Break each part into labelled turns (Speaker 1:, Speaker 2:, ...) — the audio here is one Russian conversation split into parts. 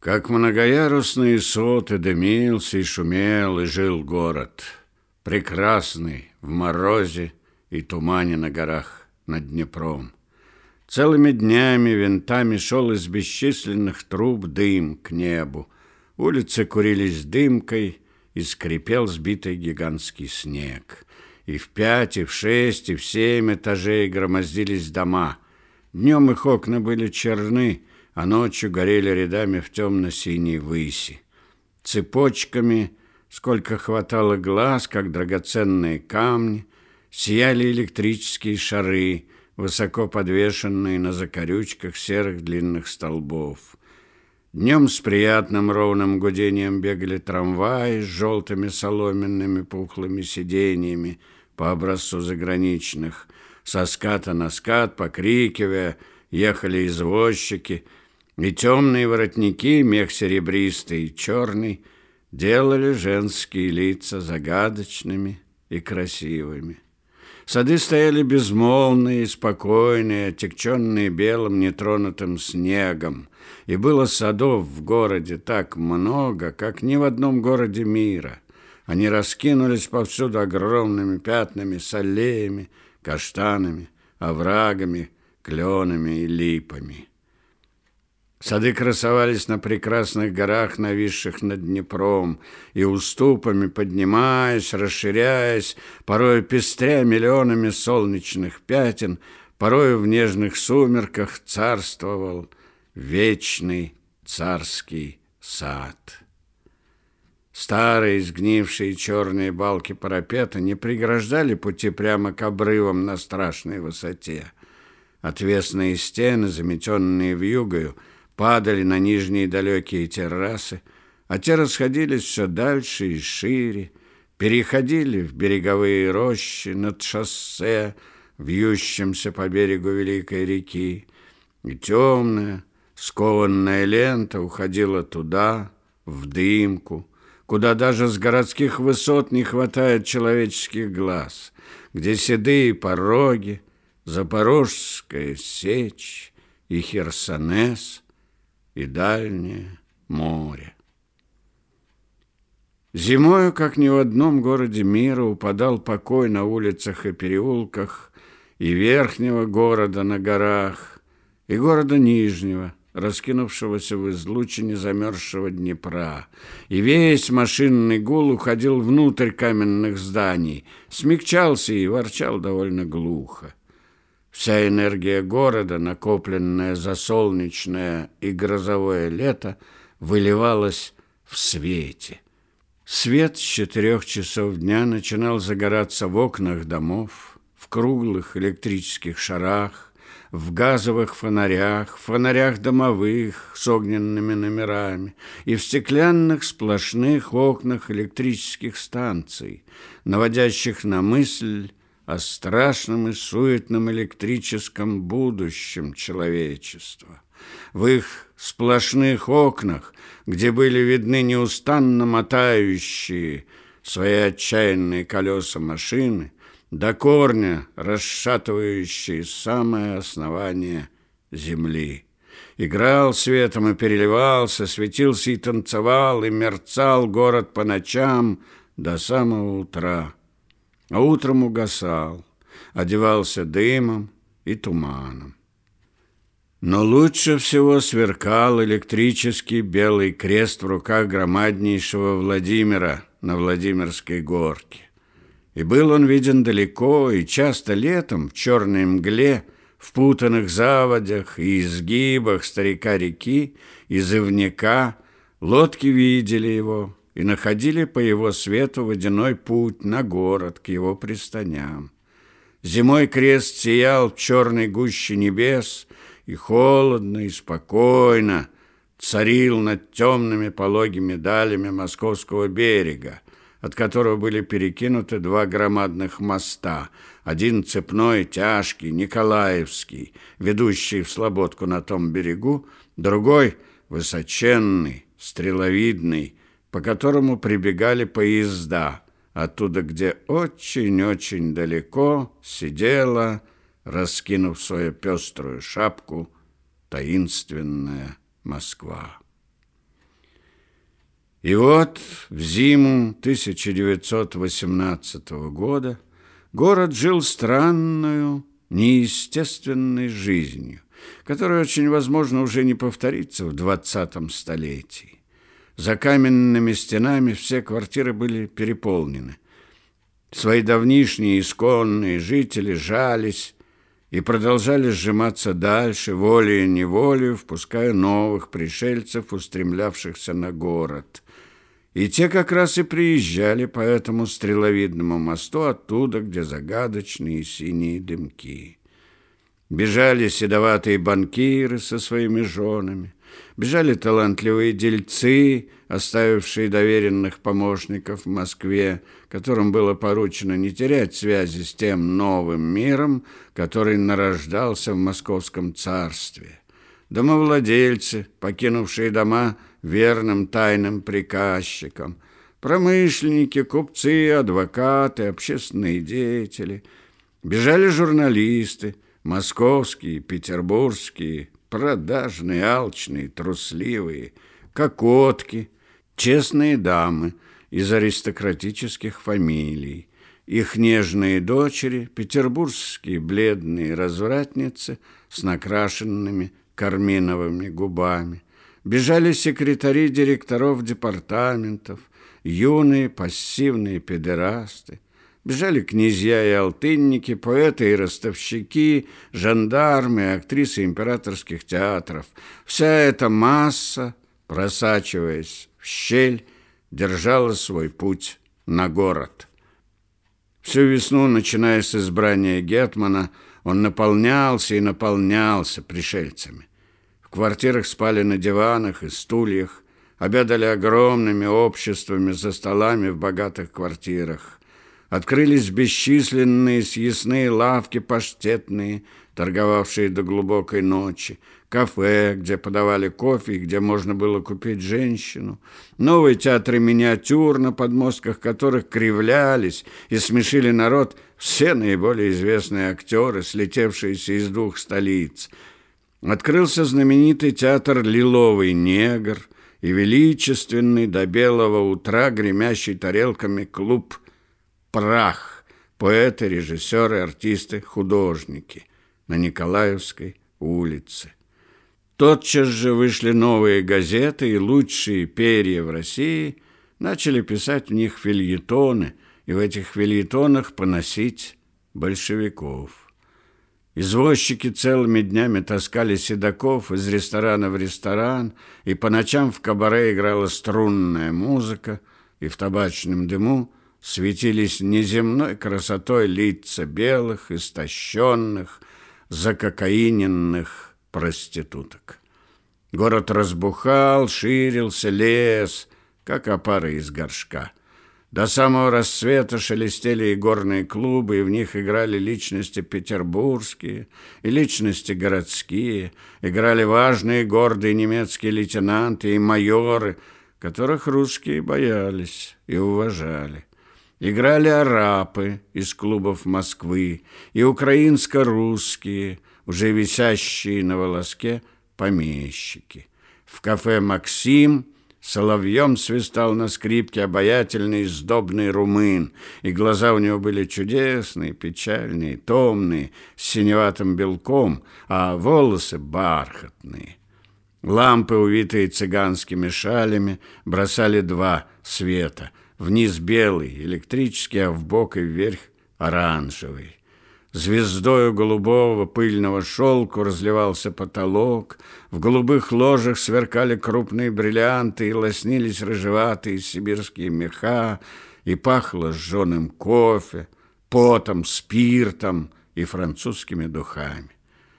Speaker 1: Как многоярусные соты дымился и шумел, и жил город. Прекрасный, в морозе и тумане на горах над Днепром. Целыми днями винтами шел из бесчисленных труб дым к небу. Улицы курились дымкой, и скрипел сбитый гигантский снег. И в пять, и в шесть, и в семь этажей громоздились дома. Днем их окна были черны, а ночью горели рядами в темно-синей выси. Цепочками, сколько хватало глаз, как драгоценные камни, сияли электрические шары, высоко подвешенные на закорючках серых длинных столбов. Днем с приятным ровным гудением бегали трамваи с желтыми соломенными пухлыми сиденьями по образцу заграничных. Со ската на скат, покрикивая, ехали извозчики — и темные воротники, мех серебристый и черный, делали женские лица загадочными и красивыми. Сады стояли безмолвные, спокойные, отекченные белым нетронутым снегом, и было садов в городе так много, как ни в одном городе мира. Они раскинулись повсюду огромными пятнами с аллеями, каштанами, оврагами, кленами и липами. Сады красовались на прекрасных горах, нависших над Днепром, и уступами, поднимаясь, расширяясь, порою пестря миллионами солнечных пятен, порою в нежных сумерках царствовал вечный царский сад. Старые сгнившие черные балки парапета не преграждали пути прямо к обрывам на страшной высоте. Отвесные стены, заметенные вьюгою, падали на нижние далекие террасы, а те расходились все дальше и шире, переходили в береговые рощи над шоссе, вьющимся по берегу Великой реки, и темная, скованная лента уходила туда, в дымку, куда даже с городских высот не хватает человеческих глаз, где седые пороги, Запорожская сечь и Херсонес — и дальнее море. Зимою, как ни в одном городе мира, упадал покой на улицах и переулках и верхнего города на горах, и города нижнего, раскинувшегося в излучине замерзшего Днепра, и весь машинный гул уходил внутрь каменных зданий, смягчался и ворчал довольно глухо. Вся энергия города, накопленная за солнечное и грозовое лето, выливалась в свете. Свет с четырех часов дня начинал загораться в окнах домов, в круглых электрических шарах, в газовых фонарях, фонарях домовых с огненными номерами и в стеклянных сплошных окнах электрических станций, наводящих на мысль о страшном и суетном электрическом будущем человечества. В их сплошных окнах, где были видны неустанно мотающие свои отчаянные колеса машины, до корня расшатывающие самое основание земли. Играл светом и переливался, светился и танцевал, и мерцал город по ночам до самого утра а утром угасал, одевался дымом и туманом. Но лучше всего сверкал электрический белый крест в руках громаднейшего Владимира на Владимирской горке. И был он виден далеко, и часто летом в черной мгле, в путанных заводях и изгибах старика реки, изывняка, лодки видели его, и находили по его свету водяной путь на город к его пристаням. Зимой крест сиял в черной гуще небес, и холодно, и спокойно царил над темными пологими далями московского берега, от которого были перекинуты два громадных моста, один цепной, тяжкий, Николаевский, ведущий в Слободку на том берегу, другой — высоченный, стреловидный, по которому прибегали поезда, оттуда, где очень-очень далеко сидела, раскинув свою пеструю шапку, таинственная Москва. И вот в зиму 1918 года город жил странную, неестественной жизнью, которая очень возможно уже не повторится в двадцатом столетии. За каменными стенами все квартиры были переполнены. Свои давнишние исконные жители жались и продолжали сжиматься дальше, волей-неволею, впуская новых пришельцев, устремлявшихся на город. И те как раз и приезжали по этому стреловидному мосту оттуда, где загадочные синие дымки. Бежали седоватые банкиры со своими женами, бежали талантливые дельцы, оставившие доверенных помощников в Москве, которым было поручено не терять связи с тем новым миром, который нарождался в московском царстве. Домовладельцы, покинувшие дома верным тайным приказчикам, промышленники, купцы, адвокаты, общественные деятели, бежали журналисты, московские, петербургские, продажные, алчные, трусливые, кокотки, честные дамы из аристократических фамилий, их нежные дочери, петербургские бледные развратницы с накрашенными карминовыми губами, бежали секретари директоров департаментов, юные пассивные педерасты, Бежали князья и алтынники, поэты и ростовщики, жандармы и актрисы императорских театров. Вся эта масса, просачиваясь в щель, держала свой путь на город. Всю весну, начиная с избрания Гетмана, он наполнялся и наполнялся пришельцами. В квартирах спали на диванах и стульях, обедали огромными обществами за столами в богатых квартирах. Открылись бесчисленные съестные лавки паштетные, торговавшие до глубокой ночи, кафе, где подавали кофе и где можно было купить женщину, новые театры миниатюр, на подмостках которых кривлялись и смешили народ все наиболее известные актеры, слетевшиеся из двух столиц. Открылся знаменитый театр «Лиловый негр» и величественный до белого утра гремящий тарелками клуб прах поэты, режиссеры, артисты, художники на Николаевской улице. Тотчас же вышли новые газеты, и лучшие перья в России начали писать в них фильетоны, и в этих фильетонах поносить большевиков. Извозчики целыми днями таскали седаков из ресторана в ресторан, и по ночам в кабаре играла струнная музыка, и в табачном дыму светились неземной красотой лица белых, истощенных, закокаиненных проституток. Город разбухал, ширился, лес, как опары из горшка. До самого рассвета шелестели и горные клубы, и в них играли личности петербургские и личности городские, играли важные гордые немецкие лейтенанты и майоры, которых русские боялись и уважали. Играли арапы из клубов Москвы и украинско-русские, уже висящие на волоске помещики. В кафе «Максим» соловьем свистал на скрипке обаятельный сдобный румын, и глаза у него были чудесные, печальные, томные, с синеватым белком, а волосы бархатные. Лампы, увитые цыганскими шалями, бросали два света — Вниз белый, электрический, а в бок и вверх оранжевый. Звездою голубого пыльного шелку разливался потолок, в голубых ложах сверкали крупные бриллианты и лоснились рыжеватые сибирские меха, и пахло сжженным кофе, потом, спиртом и французскими духами.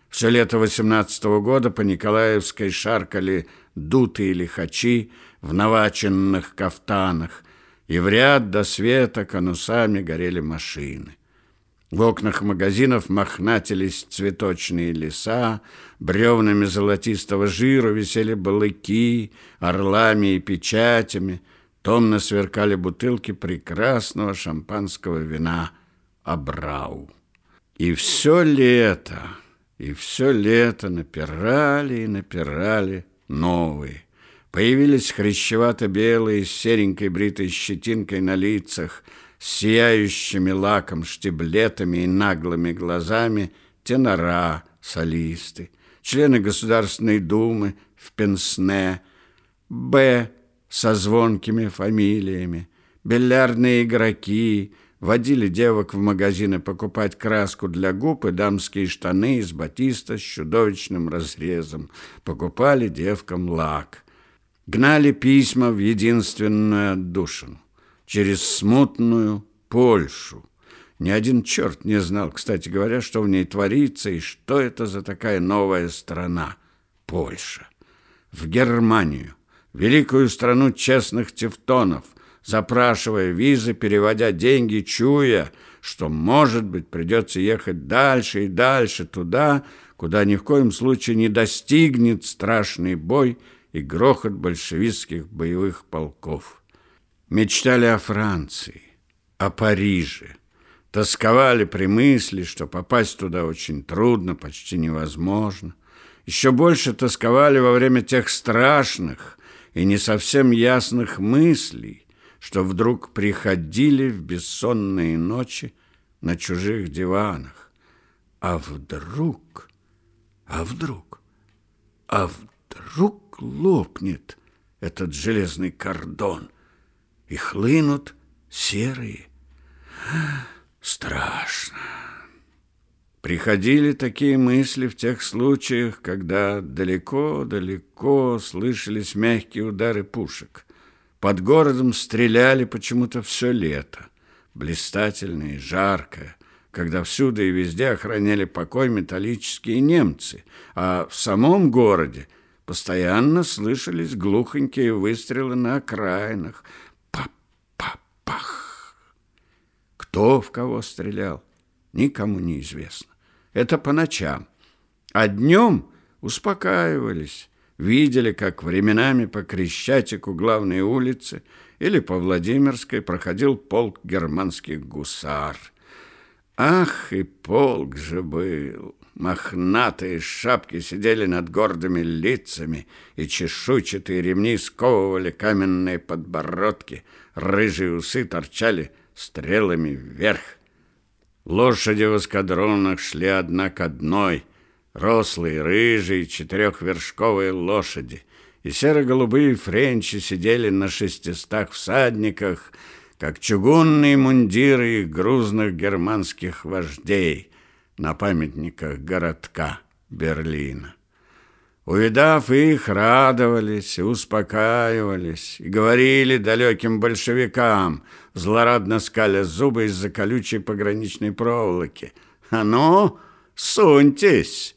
Speaker 1: Все лето восемнадцатого года по Николаевской шаркали дутые лихачи в наваченных кафтанах, и в ряд до света конусами горели машины. В окнах магазинов мохнатились цветочные леса, бревнами золотистого жира висели балыки, орлами и печатями, томно сверкали бутылки прекрасного шампанского вина «Абрау». И все лето, и все лето напирали и напирали новые, Появились хрящевато-белые с серенькой бритой щетинкой на лицах, с сияющими лаком штиблетами и наглыми глазами тенора, солисты, члены Государственной Думы в Пенсне, Б со звонкими фамилиями, бильярдные игроки, водили девок в магазины покупать краску для губ и дамские штаны из батиста с чудовищным разрезом, покупали девкам лак – гнали письма в единственную отдушину, через смутную Польшу. Ни один черт не знал, кстати говоря, что в ней творится и что это за такая новая страна – Польша. В Германию, великую страну честных тевтонов, запрашивая визы, переводя деньги, чуя, что, может быть, придется ехать дальше и дальше туда, куда ни в коем случае не достигнет страшный бой – и грохот большевистских боевых полков. Мечтали о Франции, о Париже. Тосковали при мысли, что попасть туда очень трудно, почти невозможно. Еще больше тосковали во время тех страшных и не совсем ясных мыслей, что вдруг приходили в бессонные ночи на чужих диванах. А вдруг, а вдруг, а вдруг лопнет этот железный кордон, и хлынут серые. Страшно. Приходили такие мысли в тех случаях, когда далеко-далеко слышались мягкие удары пушек. Под городом стреляли почему-то все лето, блистательно и жарко, когда всюду и везде охраняли покой металлические немцы, а в самом городе Постоянно слышались глухонькие выстрелы на окраинах. Па-па-пах! Кто в кого стрелял, никому не известно. Это по ночам. А днем успокаивались, видели, как временами по Крещатику главной улицы или по Владимирской проходил полк германских гусар. Ах, и полк же был! Мохнатые шапки сидели над гордыми лицами, и чешуйчатые ремни сковывали каменные подбородки, рыжие усы торчали стрелами вверх. Лошади в эскадронах шли одна к одной, рослые, рыжие, четырехвершковые лошади, и серо-голубые френчи сидели на шестистах всадниках, как чугунные мундиры грузных германских вождей — на памятниках городка Берлина. Увидав их, радовались успокаивались, и говорили далеким большевикам, злорадно скаля зубы из-за колючей пограничной проволоки. «А ну, суньтесь!»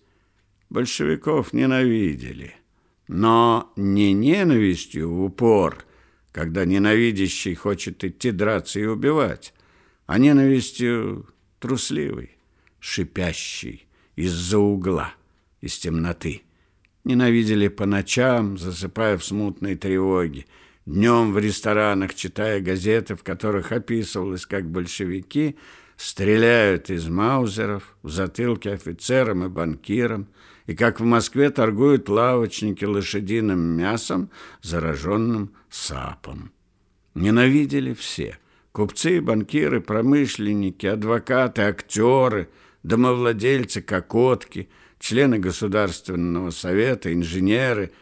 Speaker 1: Большевиков ненавидели, но не ненавистью в упор, когда ненавидящий хочет идти драться и убивать, а ненавистью трусливой шипящий из-за угла, из темноты. Ненавидели по ночам, засыпая в смутной тревоге, днем в ресторанах, читая газеты, в которых описывалось, как большевики стреляют из маузеров в затылки офицерам и банкирам, и как в Москве торгуют лавочники лошадиным мясом, зараженным сапом. Ненавидели все – купцы, банкиры, промышленники, адвокаты, актеры – домовладельцы, кокотки, члены Государственного совета, инженеры,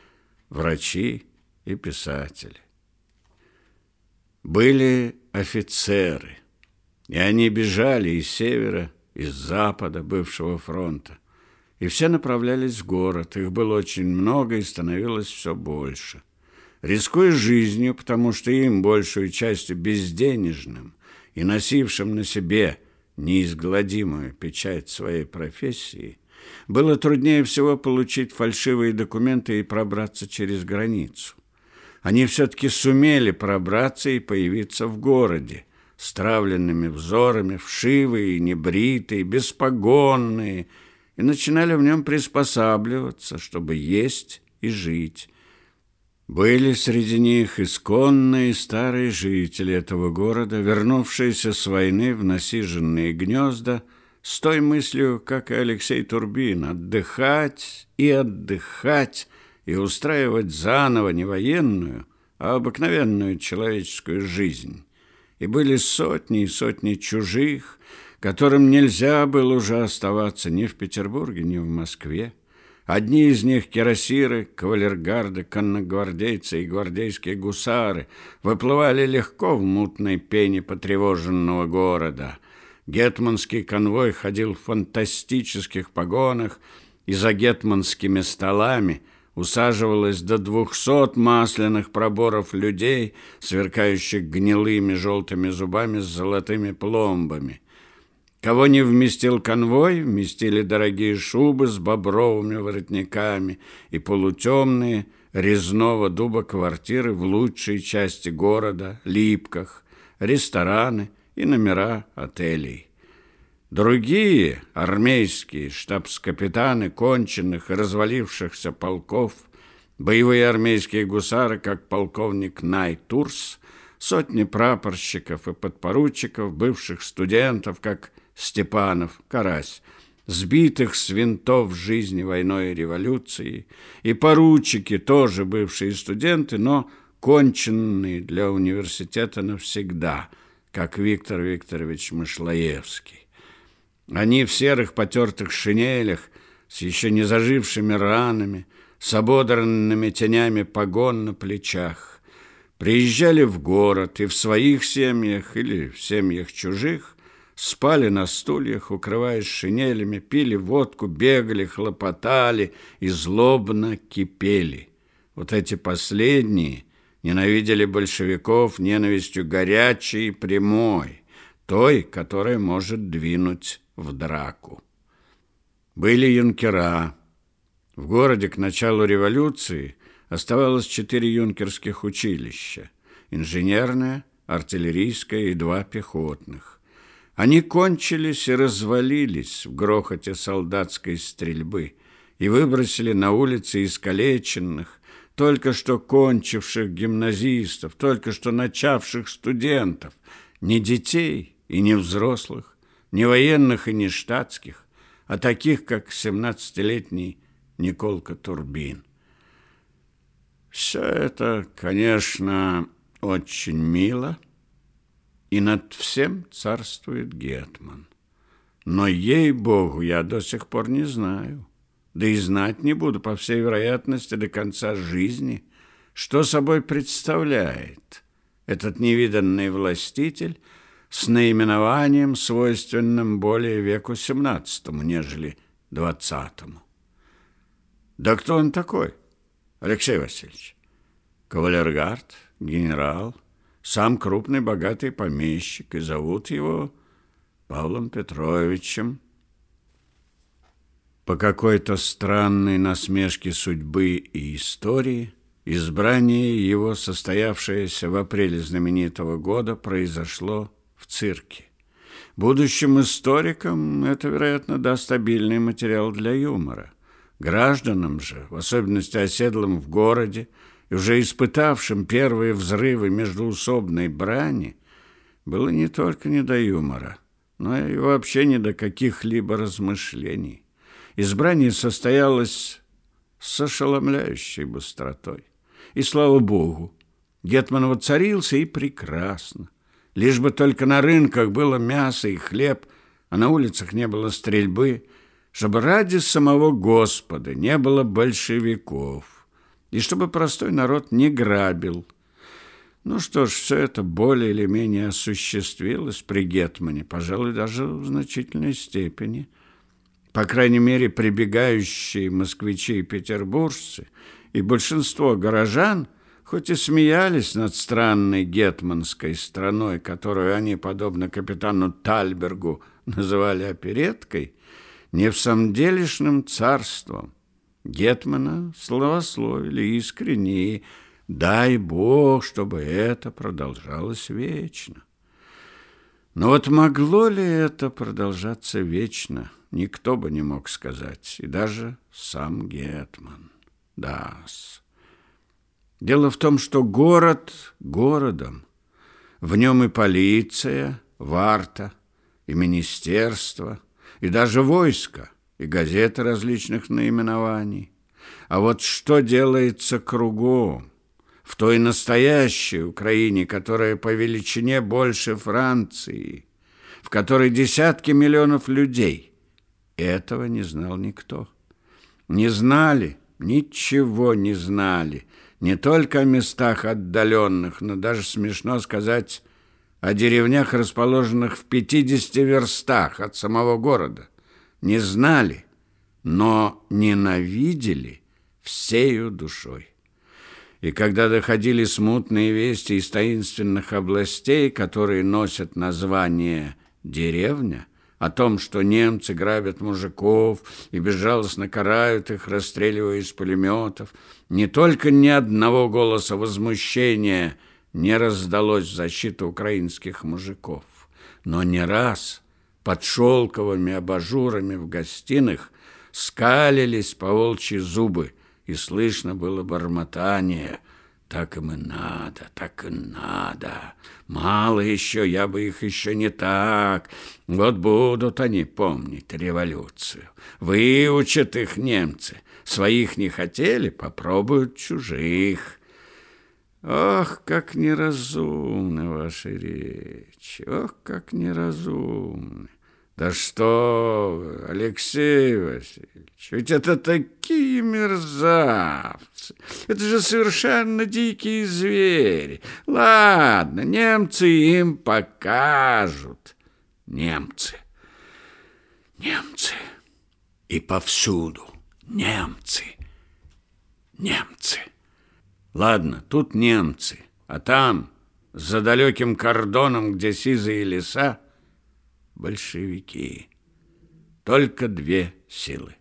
Speaker 1: врачи и писатели. Были офицеры, и они бежали из севера, из запада бывшего фронта, и все направлялись в город. Их было очень много и становилось все больше. Рискуя жизнью, потому что им большую частью безденежным и носившим на себе – неизгладимую печать своей профессии, было труднее всего получить фальшивые документы и пробраться через границу. Они все-таки сумели пробраться и появиться в городе, с травленными взорами, вшивые, небритые, беспогонные, и начинали в нем приспосабливаться, чтобы есть и жить, были среди них исконные старые жители этого города, вернувшиеся с войны в насиженные гнезда, с той мыслью, как и Алексей Турбин, отдыхать и отдыхать и устраивать заново не военную, а обыкновенную человеческую жизнь. И были сотни и сотни чужих, которым нельзя было уже оставаться ни в Петербурге, ни в Москве. Одни из них кирасиры, кавалергарды, конногвардейцы и гвардейские гусары выплывали легко в мутной пене потревоженного города. Гетманский конвой ходил в фантастических погонах, и за гетманскими столами усаживалось до двухсот масляных проборов людей, сверкающих гнилыми желтыми зубами с золотыми пломбами. Кого не вместил конвой, вместили дорогие шубы с бобровыми воротниками и полутемные резного дуба квартиры в лучшей части города, липках, рестораны и номера отелей. Другие армейские штабс-капитаны конченных и развалившихся полков, боевые армейские гусары, как полковник Найтурс, сотни прапорщиков и подпоручиков, бывших студентов, как Степанов, Карась, сбитых с винтов жизни войной и революции, и поручики, тоже бывшие студенты, но конченные для университета навсегда, как Виктор Викторович Мышлоевский. Они в серых потертых шинелях, с еще не зажившими ранами, с ободранными тенями погон на плечах, приезжали в город и в своих семьях или в семьях чужих спали на стульях, укрываясь шинелями, пили водку, бегали, хлопотали и злобно кипели. Вот эти последние ненавидели большевиков ненавистью горячей и прямой, той, которая может двинуть в драку. Были юнкера. В городе к началу революции оставалось четыре юнкерских училища – инженерное, артиллерийское и два пехотных. Они кончились и развалились в грохоте солдатской стрельбы и выбросили на улицы искалеченных, только что кончивших гимназистов, только что начавших студентов, не детей и не взрослых, не военных и не штатских, а таких, как 17-летний Николка Турбин. Все это, конечно, очень мило, и над всем царствует Гетман. Но, ей-богу, я до сих пор не знаю, да и знать не буду, по всей вероятности, до конца жизни, что собой представляет этот невиданный властитель – с наименованием, свойственным более веку XVII, нежели XX. Да кто он такой, Алексей Васильевич? Кавалергард, генерал, сам крупный богатый помещик, и зовут его Павлом Петровичем. По какой-то странной насмешке судьбы и истории избрание его, состоявшееся в апреле знаменитого года, произошло в цирке. Будущим историкам это, вероятно, даст обильный материал для юмора. Гражданам же, в особенности оседлым в городе и уже испытавшим первые взрывы междуусобной брани, было не только не до юмора, но и вообще не до каких-либо размышлений. Избрание состоялось с ошеломляющей быстротой. И, слава богу, Гетман воцарился и прекрасно. Лишь бы только на рынках было мясо и хлеб, а на улицах не было стрельбы, чтобы ради самого Господа не было большевиков, и чтобы простой народ не грабил. Ну что ж, все это более или менее осуществилось при Гетмане, пожалуй, даже в значительной степени. По крайней мере, прибегающие москвичи и петербуржцы и большинство горожан – хоть и смеялись над странной гетманской страной, которую они, подобно капитану Тальбергу, называли опереткой, не в самом делешным царством. Гетмана словословили искренне, и дай Бог, чтобы это продолжалось вечно. Но вот могло ли это продолжаться вечно, никто бы не мог сказать, и даже сам Гетман. Да-с. Дело в том, что город городом. В нем и полиция, варта, и министерство, и даже войско, и газеты различных наименований. А вот что делается кругом, в той настоящей Украине, которая по величине больше Франции, в которой десятки миллионов людей, этого не знал никто. Не знали, ничего не знали, не только о местах отдаленных, но даже смешно сказать о деревнях, расположенных в 50 верстах от самого города. Не знали, но ненавидели всею душой. И когда доходили смутные вести из таинственных областей, которые носят название «деревня», о том, что немцы грабят мужиков и безжалостно карают их, расстреливая из пулеметов, не только ни одного голоса возмущения не раздалось в защиту украинских мужиков, но не раз под шелковыми абажурами в гостиных скалились по волчьи зубы, и слышно было бормотание – так им и надо, так и надо. Мало еще, я бы их еще не так. Вот будут они помнить революцию. Выучат их немцы. Своих не хотели, попробуют чужих. Ох, как неразумны ваши речи, ох, как неразумны. Да что Алексей Васильевич, ведь это такие мерзавцы. Это же совершенно дикие звери. Ладно, немцы им покажут. Немцы, немцы. И повсюду немцы, немцы. Ладно, тут немцы, а там, за далеким кордоном, где сизые леса, большевики. Только две силы.